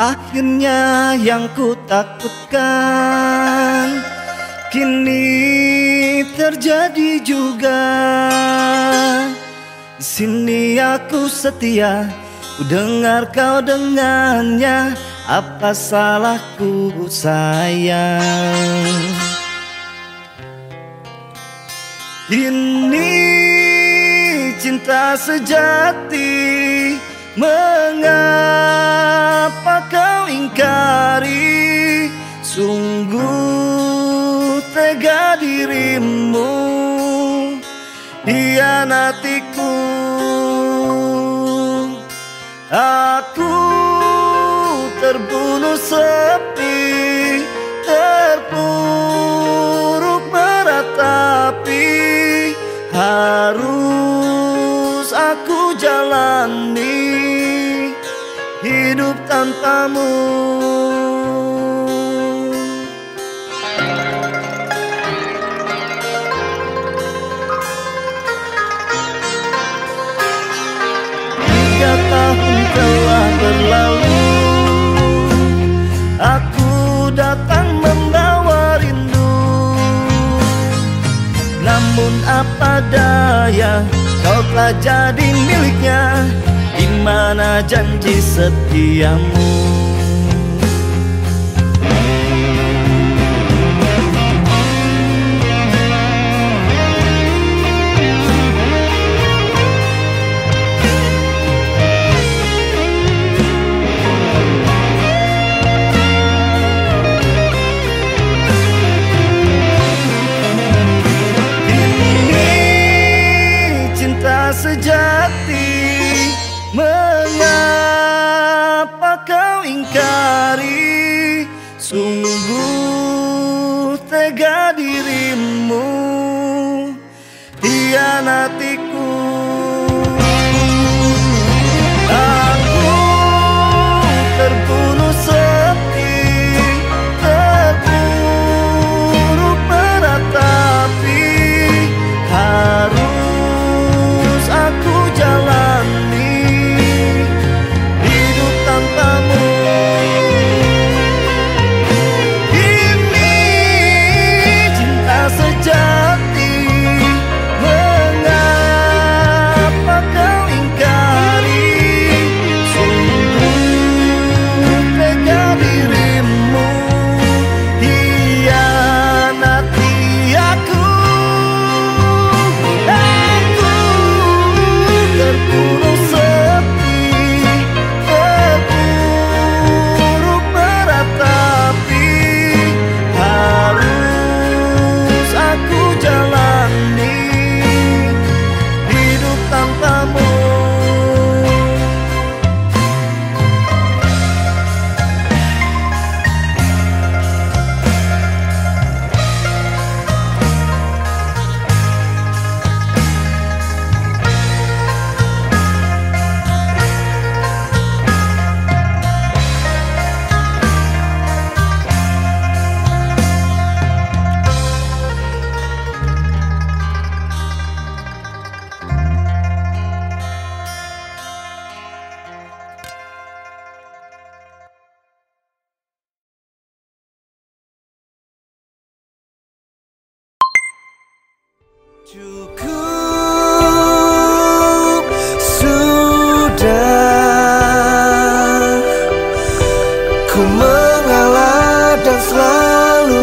Akhirnya yang ku takutkan Kini terjadi juga. Di sini aku setia Ku dengar kau dengannya. Apa salahku sayang? Ini cinta sejati Mengapa dirimu Hianatiku. Aku terbunuh sepi Terpuruk meratapi. Harus aku jalani Hidup tanpamu apa daya Kau telah jadi miliknya. Di mana janji setiamu sejati. Mengapa kau ingkari? Sungguh tega dirimu. Hianatiku Sudah Ku mengalah dan selalu